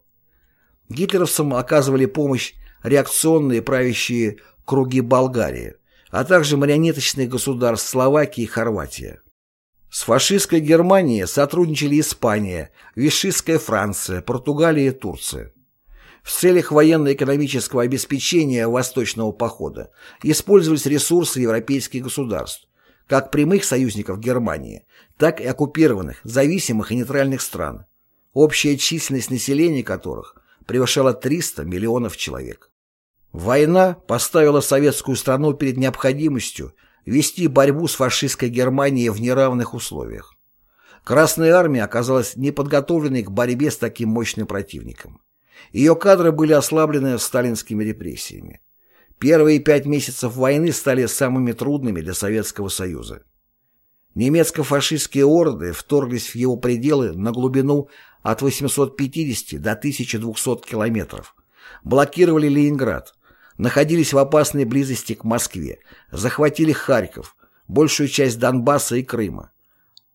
Гитлеровцам оказывали помощь реакционные правящие круги Болгарии, а также марионеточные государства Словакии и Хорватия. С фашистской Германией сотрудничали Испания, Вишистская Франция, Португалия и Турция в целях военно-экономического обеспечения Восточного похода использовались ресурсы европейских государств, как прямых союзников Германии, так и оккупированных, зависимых и нейтральных стран, общая численность населения которых превышала 300 миллионов человек. Война поставила советскую страну перед необходимостью вести борьбу с фашистской Германией в неравных условиях. Красная армия оказалась неподготовленной к борьбе с таким мощным противником. Ее кадры были ослаблены сталинскими репрессиями. Первые пять месяцев войны стали самыми трудными для Советского Союза. Немецко-фашистские орды вторглись в его пределы на глубину от 850 до 1200 километров, блокировали Ленинград, находились в опасной близости к Москве, захватили Харьков, большую часть Донбасса и Крыма.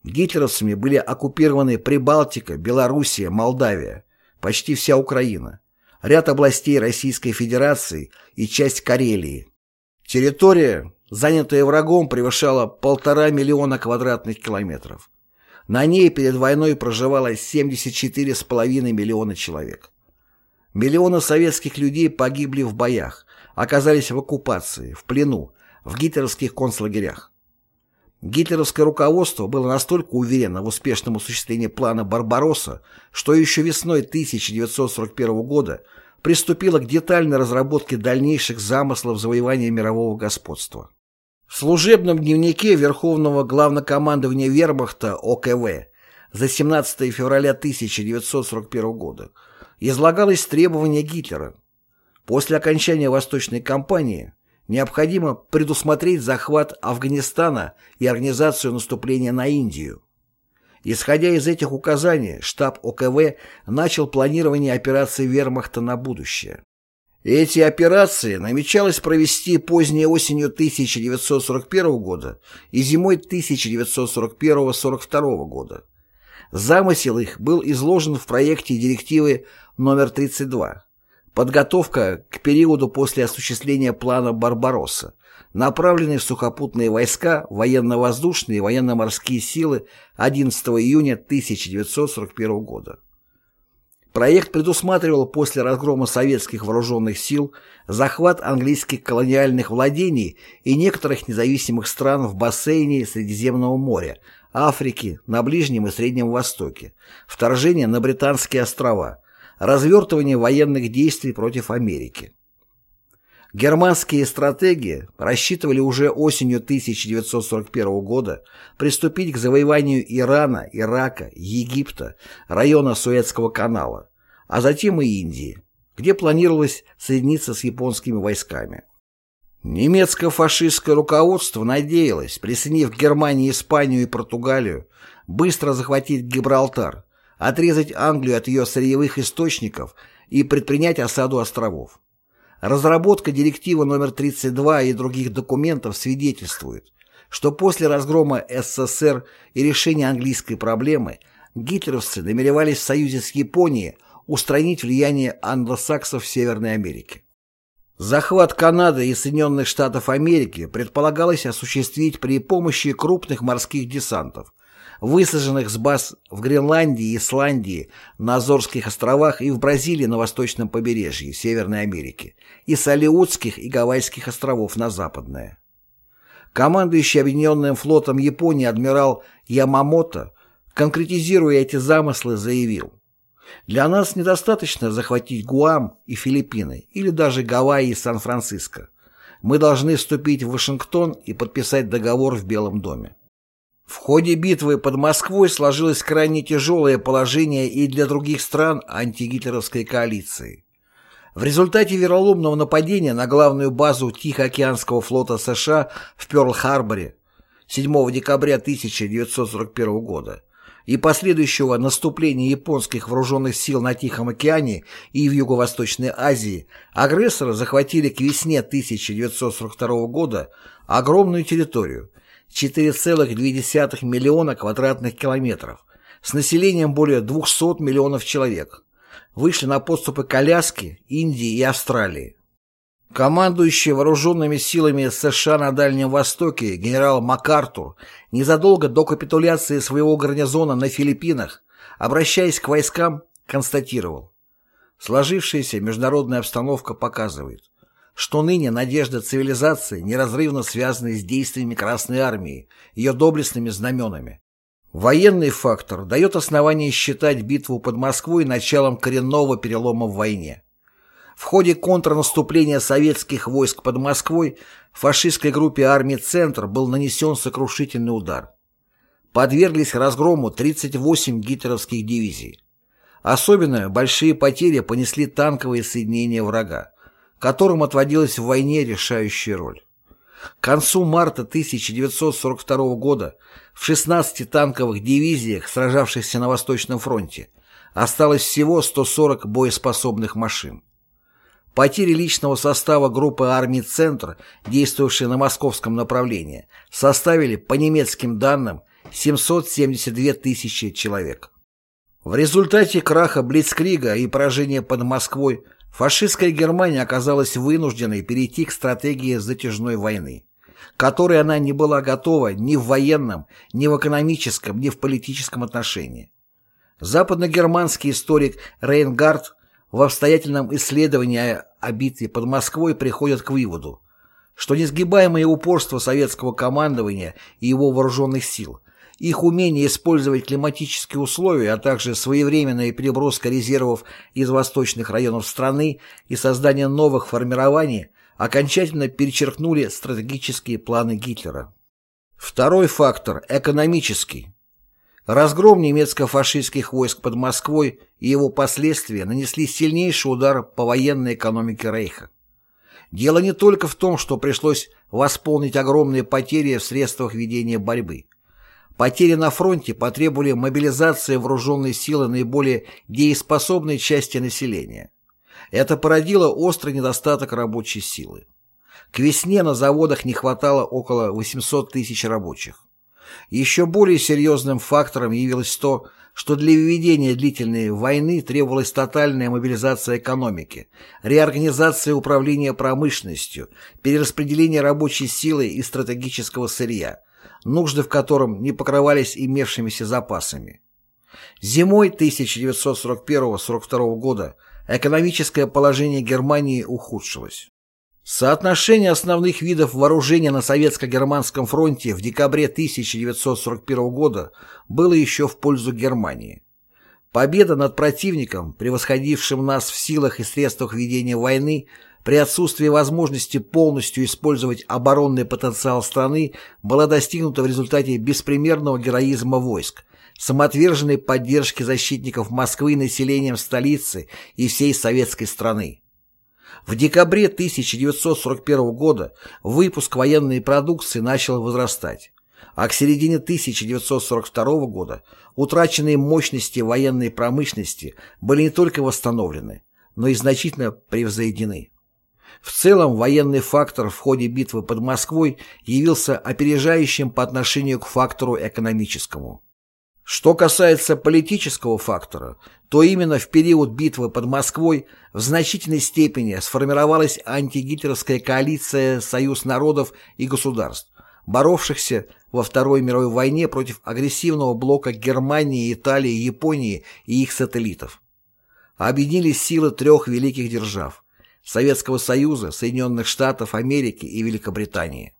Гитлеровцами были оккупированы Прибалтика, Белоруссия, Молдавия, почти вся Украина, ряд областей Российской Федерации и часть Карелии. Территория, занятая врагом, превышала полтора миллиона квадратных километров. На ней перед войной проживало 74,5 миллиона человек. Миллионы советских людей погибли в боях, оказались в оккупации, в плену, в гитлеровских концлагерях. Гитлеровское руководство было настолько уверено в успешном осуществлении плана «Барбаросса», что еще весной 1941 года приступило к детальной разработке дальнейших замыслов завоевания мирового господства. В служебном дневнике Верховного Главнокомандования Вермахта ОКВ за 17 февраля 1941 года излагалось требование Гитлера. После окончания Восточной кампании необходимо предусмотреть захват Афганистана и организацию наступления на Индию. Исходя из этих указаний, штаб ОКВ начал планирование операции вермахта на будущее. Эти операции намечалось провести поздней осенью 1941 года и зимой 1941-42 года. Замысел их был изложен в проекте директивы номер 32 Подготовка к периоду после осуществления плана «Барбаросса», направленной в сухопутные войска, военно-воздушные и военно-морские силы 11 июня 1941 года. Проект предусматривал после разгрома советских вооруженных сил захват английских колониальных владений и некоторых независимых стран в бассейне Средиземного моря, Африки, на Ближнем и Среднем Востоке, вторжение на Британские острова – развертывание военных действий против Америки. Германские стратеги рассчитывали уже осенью 1941 года приступить к завоеванию Ирана, Ирака, Египта, района Суэцкого канала, а затем и Индии, где планировалось соединиться с японскими войсками. Немецко-фашистское руководство надеялось, присоединив к Германии Испанию и Португалию, быстро захватить Гибралтар, отрезать Англию от ее сырьевых источников и предпринять осаду островов. Разработка директивы номер 32 и других документов свидетельствует, что после разгрома СССР и решения английской проблемы гитлеровцы намеревались в союзе с Японией устранить влияние англосаксов в Северной Америке. Захват Канады и Соединенных Штатов Америки предполагалось осуществить при помощи крупных морских десантов, высаженных с баз в Гренландии, Исландии, на Азорских островах и в Бразилии на восточном побережье Северной Америки и с Алиутских и Гавайских островов на западное. Командующий Объединенным флотом Японии адмирал Ямамото, конкретизируя эти замыслы, заявил для нас недостаточно захватить Гуам и Филиппины или даже Гавайи и Сан-Франциско. Мы должны вступить в Вашингтон и подписать договор в Белом доме. В ходе битвы под Москвой сложилось крайне тяжелое положение и для других стран антигитлеровской коалиции. В результате вероломного нападения на главную базу Тихоокеанского флота США в Пёрл-Харборе 7 декабря 1941 года и последующего наступления японских вооруженных сил на Тихом океане и в Юго-Восточной Азии агрессоры захватили к весне 1942 года огромную территорию – 4,2 миллиона квадратных километров с населением более 200 миллионов человек. Вышли на подступы к Аляске, Индии и Австралии. Командующий вооруженными силами США на Дальнем Востоке генерал МакАртур незадолго до капитуляции своего гарнизона на Филиппинах, обращаясь к войскам, констатировал Сложившаяся международная обстановка показывает, что ныне надежда цивилизации неразрывно связана с действиями Красной Армии, ее доблестными знаменами. Военный фактор дает основание считать битву под Москвой началом коренного перелома в войне. В ходе контрнаступления советских войск под Москвой фашистской группе армии «Центр» был нанесен сокрушительный удар. Подверглись разгрому 38 гитлеровских дивизий. Особенно большие потери понесли танковые соединения врага, которым отводилась в войне решающая роль. К концу марта 1942 года в 16 танковых дивизиях, сражавшихся на Восточном фронте, осталось всего 140 боеспособных машин. Потери личного состава группы армий «Центр», действовавшей на московском направлении, составили, по немецким данным, 772 тысячи человек. В результате краха Блицкрига и поражения под Москвой фашистская Германия оказалась вынужденной перейти к стратегии затяжной войны, которой она не была готова ни в военном, ни в экономическом, ни в политическом отношении. Западногерманский историк Рейнгард в обстоятельном исследовании о битве под Москвой приходят к выводу, что несгибаемое упорство советского командования и его вооруженных сил, их умение использовать климатические условия, а также своевременная переброска резервов из восточных районов страны и создание новых формирований окончательно перечеркнули стратегические планы Гитлера. Второй фактор – экономический. Разгром немецко-фашистских войск под Москвой и его последствия нанесли сильнейший удар по военной экономике Рейха. Дело не только в том, что пришлось восполнить огромные потери в средствах ведения борьбы. Потери на фронте потребовали мобилизации вооруженной силы наиболее дееспособной части населения. Это породило острый недостаток рабочей силы. К весне на заводах не хватало около 800 тысяч рабочих. Еще более серьезным фактором явилось то, что для введения длительной войны требовалась тотальная мобилизация экономики, реорганизация управления промышленностью, перераспределение рабочей силы и стратегического сырья, нужды в котором не покрывались имевшимися запасами. Зимой 1941-1942 года экономическое положение Германии ухудшилось. Соотношение основных видов вооружения на Советско-Германском фронте в декабре 1941 года было еще в пользу Германии. Победа над противником, превосходившим нас в силах и средствах ведения войны, при отсутствии возможности полностью использовать оборонный потенциал страны, была достигнута в результате беспримерного героизма войск, самоотверженной поддержки защитников Москвы населением столицы и всей советской страны. В декабре 1941 года выпуск военной продукции начал возрастать, а к середине 1942 года утраченные мощности военной промышленности были не только восстановлены, но и значительно превзойдены. В целом военный фактор в ходе битвы под Москвой явился опережающим по отношению к фактору экономическому. Что касается политического фактора, то именно в период битвы под Москвой в значительной степени сформировалась антигитлеровская коалиция «Союз народов и государств», боровшихся во Второй мировой войне против агрессивного блока Германии, Италии, Японии и их сателлитов. Объединились силы трех великих держав – Советского Союза, Соединенных Штатов Америки и Великобритании.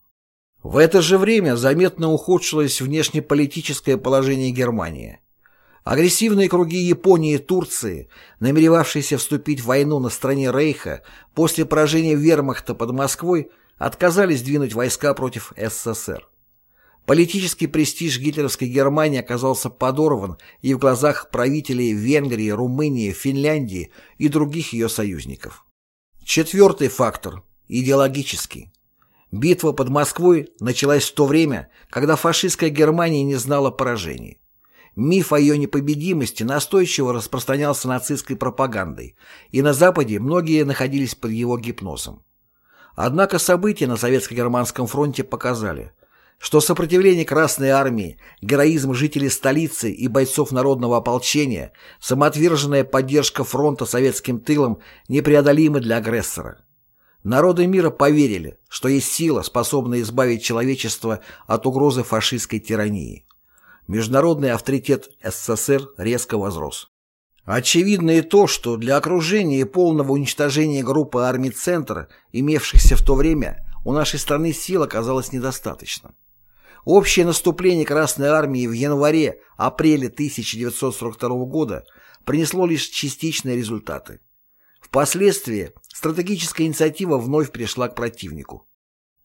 В это же время заметно ухудшилось внешнеполитическое положение Германии. Агрессивные круги Японии и Турции, намеревавшиеся вступить в войну на стороне Рейха после поражения вермахта под Москвой, отказались двинуть войска против СССР. Политический престиж гитлеровской Германии оказался подорван и в глазах правителей Венгрии, Румынии, Финляндии и других ее союзников. Четвертый фактор – идеологический. Битва под Москвой началась в то время, когда фашистская Германия не знала поражений. Миф о ее непобедимости настойчиво распространялся нацистской пропагандой, и на Западе многие находились под его гипнозом. Однако события на Советско-Германском фронте показали, что сопротивление Красной Армии, героизм жителей столицы и бойцов народного ополчения, самоотверженная поддержка фронта советским тылом непреодолимы для агрессора. Народы мира поверили, что есть сила, способная избавить человечество от угрозы фашистской тирании. Международный авторитет СССР резко возрос. Очевидно и то, что для окружения и полного уничтожения группы армий «Центр», имевшихся в то время, у нашей страны сил оказалось недостаточно. Общее наступление Красной Армии в январе-апреле 1942 года принесло лишь частичные результаты. Впоследствии стратегическая инициатива вновь пришла к противнику.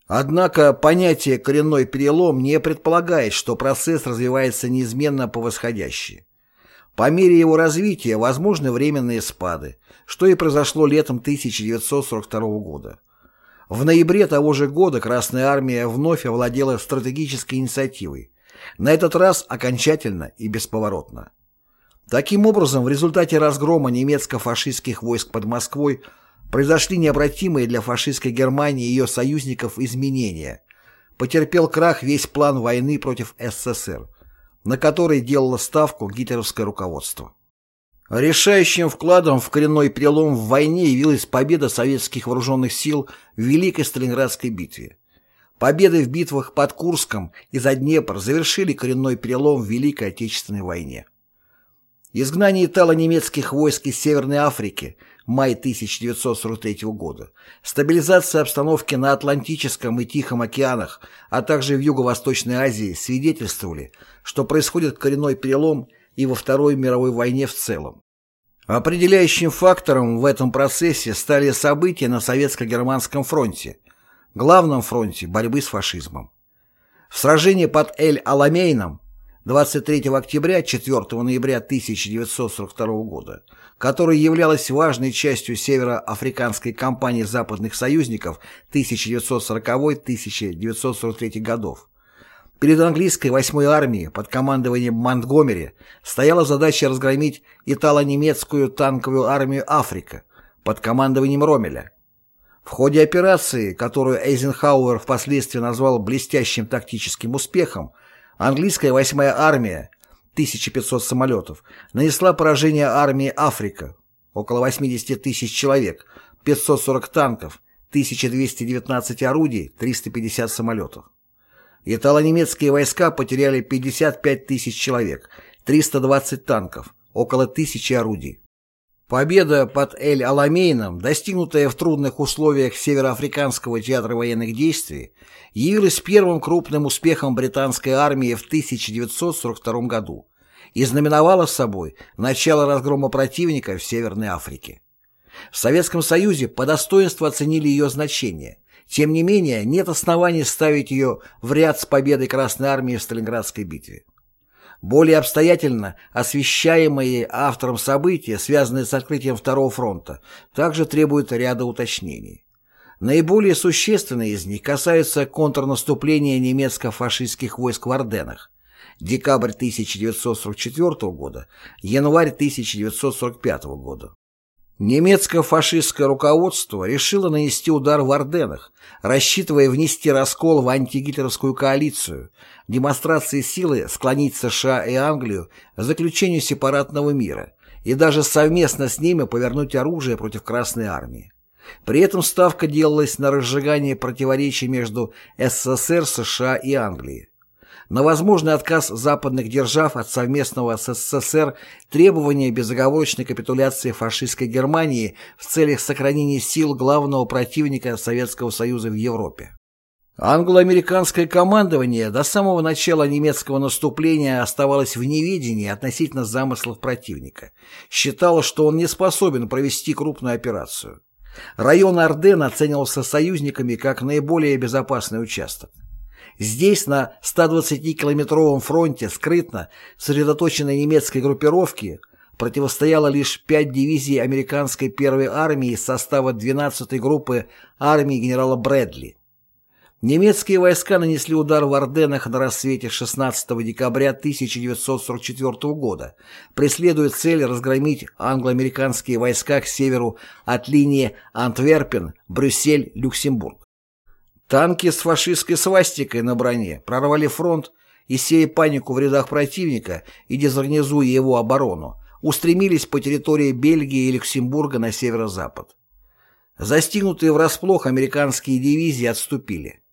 Однако понятие «коренной перелом» не предполагает, что процесс развивается неизменно по восходящей. По мере его развития возможны временные спады, что и произошло летом 1942 года. В ноябре того же года Красная Армия вновь овладела стратегической инициативой, на этот раз окончательно и бесповоротно. Таким образом, в результате разгрома немецко-фашистских войск под Москвой произошли необратимые для фашистской Германии и ее союзников изменения. Потерпел крах весь план войны против СССР, на который делало ставку гитлеровское руководство. Решающим вкладом в коренной перелом в войне явилась победа советских вооруженных сил в Великой Сталинградской битве. Победы в битвах под Курском и за Днепр завершили коренной перелом в Великой Отечественной войне. Изгнание итало-немецких войск из Северной Африки, май 1943 года, стабилизация обстановки на Атлантическом и Тихом океанах, а также в Юго-Восточной Азии свидетельствовали, что происходит коренной перелом и во Второй мировой войне в целом. Определяющим фактором в этом процессе стали события на Советско-Германском фронте, главном фронте борьбы с фашизмом. В сражении под Эль-Аламейном 23 октября 4 ноября 1942 года, которая являлась важной частью североафриканской кампании западных союзников 1940-1943 годов. Перед английской 8-й армией под командованием Монтгомери стояла задача разгромить итало-немецкую танковую армию «Африка» под командованием Ромеля. В ходе операции, которую Эйзенхауэр впоследствии назвал блестящим тактическим успехом, Английская 8-я армия, 1500 самолетов, нанесла поражение армии Африка, около 80 тысяч человек, 540 танков, 1219 орудий, 350 самолетов. Итало-немецкие войска потеряли 55 тысяч человек, 320 танков, около тысячи орудий. Победа под Эль-Аламейном, достигнутая в трудных условиях Североафриканского театра военных действий, явилась первым крупным успехом британской армии в 1942 году и знаменовала собой начало разгрома противника в Северной Африке. В Советском Союзе по достоинству оценили ее значение. Тем не менее, нет оснований ставить ее в ряд с победой Красной Армии в Сталинградской битве. Более обстоятельно освещаемые автором события, связанные с открытием Второго фронта, также требуют ряда уточнений. Наиболее существенные из них касаются контрнаступления немецко-фашистских войск в Орденах, декабрь 1944 года, январь 1945 года. Немецко-фашистское руководство решило нанести удар в Орденах, рассчитывая внести раскол в антигитлеровскую коалицию, демонстрации силы склонить США и Англию к заключению сепаратного мира и даже совместно с ними повернуть оружие против Красной Армии. При этом ставка делалась на разжигание противоречий между СССР, США и Англией на возможный отказ западных держав от совместного с СССР требования безоговорочной капитуляции фашистской Германии в целях сохранения сил главного противника Советского Союза в Европе. Англо-американское командование до самого начала немецкого наступления оставалось в неведении относительно замыслов противника. Считало, что он не способен провести крупную операцию. Район Орден оценивался союзниками как наиболее безопасный участок. Здесь, на 120-километровом фронте, скрытно, сосредоточенной немецкой группировки, противостояло лишь пять дивизий американской первой армии из состава 12-й группы армии генерала Брэдли. Немецкие войска нанесли удар в Орденах на рассвете 16 декабря 1944 года, преследуя цель разгромить англо-американские войска к северу от линии Антверпен, Брюссель, Люксембург. Танки с фашистской свастикой на броне прорвали фронт и, сея панику в рядах противника и дезорганизуя его оборону, устремились по территории Бельгии и Люксембурга на северо-запад. Застигнутые врасплох американские дивизии отступили.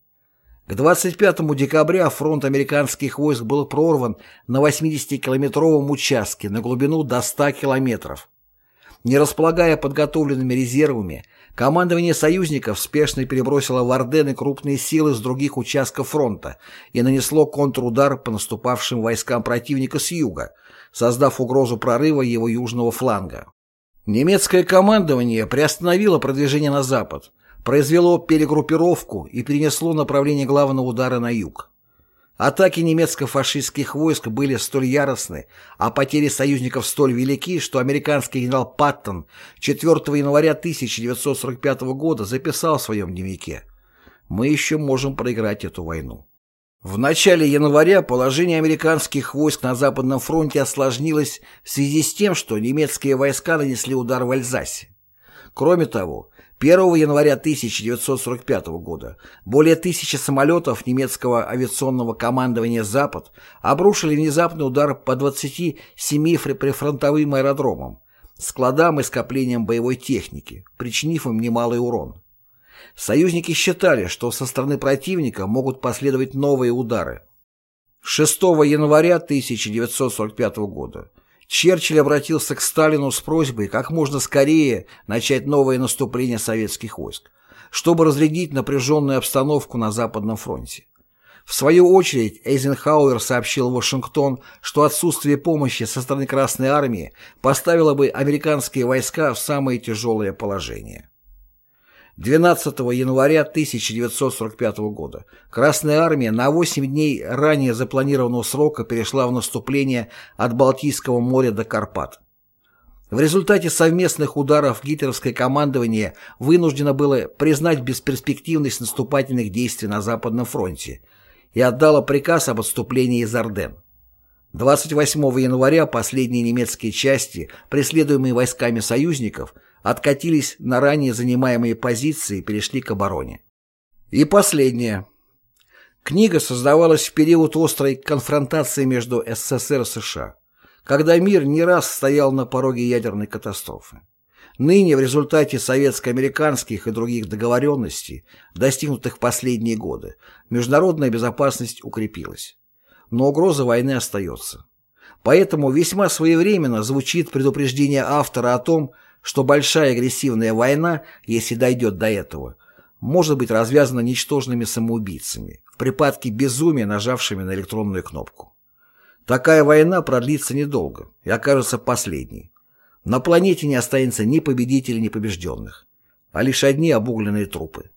К 25 декабря фронт американских войск был прорван на 80-километровом участке на глубину до 100 километров. Не располагая подготовленными резервами, Командование союзников спешно перебросило в Ордены крупные силы с других участков фронта и нанесло контрудар по наступавшим войскам противника с юга, создав угрозу прорыва его южного фланга. Немецкое командование приостановило продвижение на запад, произвело перегруппировку и перенесло направление главного удара на юг. Атаки немецко-фашистских войск были столь яростны, а потери союзников столь велики, что американский генерал Паттон 4 января 1945 года записал в своем дневнике «Мы еще можем проиграть эту войну». В начале января положение американских войск на Западном фронте осложнилось в связи с тем, что немецкие войска нанесли удар в Альзасе. Кроме того, 1 января 1945 года более тысячи самолетов немецкого авиационного командования «Запад» обрушили внезапный удар по 27 прифронтовым аэродромам, складам и скоплениям боевой техники, причинив им немалый урон. Союзники считали, что со стороны противника могут последовать новые удары. 6 января 1945 года Черчилль обратился к Сталину с просьбой как можно скорее начать новое наступление советских войск, чтобы разрядить напряженную обстановку на Западном фронте. В свою очередь Эйзенхауэр сообщил Вашингтон, что отсутствие помощи со стороны Красной Армии поставило бы американские войска в самое тяжелое положение. 12 января 1945 года Красная Армия на 8 дней ранее запланированного срока перешла в наступление от Балтийского моря до Карпат. В результате совместных ударов гитлеровское командование вынуждено было признать бесперспективность наступательных действий на Западном фронте и отдало приказ об отступлении из Орден. 28 января последние немецкие части, преследуемые войсками союзников, откатились на ранее занимаемые позиции и перешли к обороне. И последнее. Книга создавалась в период острой конфронтации между СССР и США, когда мир не раз стоял на пороге ядерной катастрофы. Ныне в результате советско-американских и других договоренностей, достигнутых в последние годы, международная безопасность укрепилась. Но угроза войны остается. Поэтому весьма своевременно звучит предупреждение автора о том, что большая агрессивная война, если дойдет до этого, может быть развязана ничтожными самоубийцами, в припадке безумия нажавшими на электронную кнопку. Такая война продлится недолго и окажется последней. На планете не останется ни победителей, ни побежденных, а лишь одни обугленные трупы.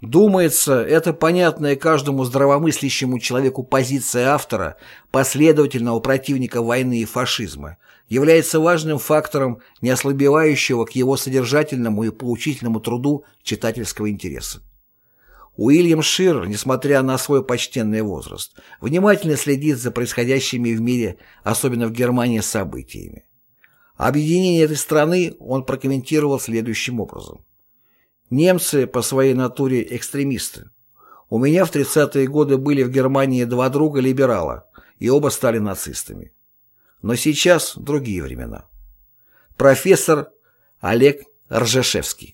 Думается, это понятная каждому здравомыслящему человеку позиция автора, последовательного противника войны и фашизма, является важным фактором, не ослабевающего к его содержательному и поучительному труду читательского интереса. Уильям Шир, несмотря на свой почтенный возраст, внимательно следит за происходящими в мире, особенно в Германии, событиями. Объединение этой страны он прокомментировал следующим образом. Немцы по своей натуре экстремисты. У меня в 30-е годы были в Германии два друга-либерала, и оба стали нацистами. Но сейчас другие времена. Профессор Олег Ржешевский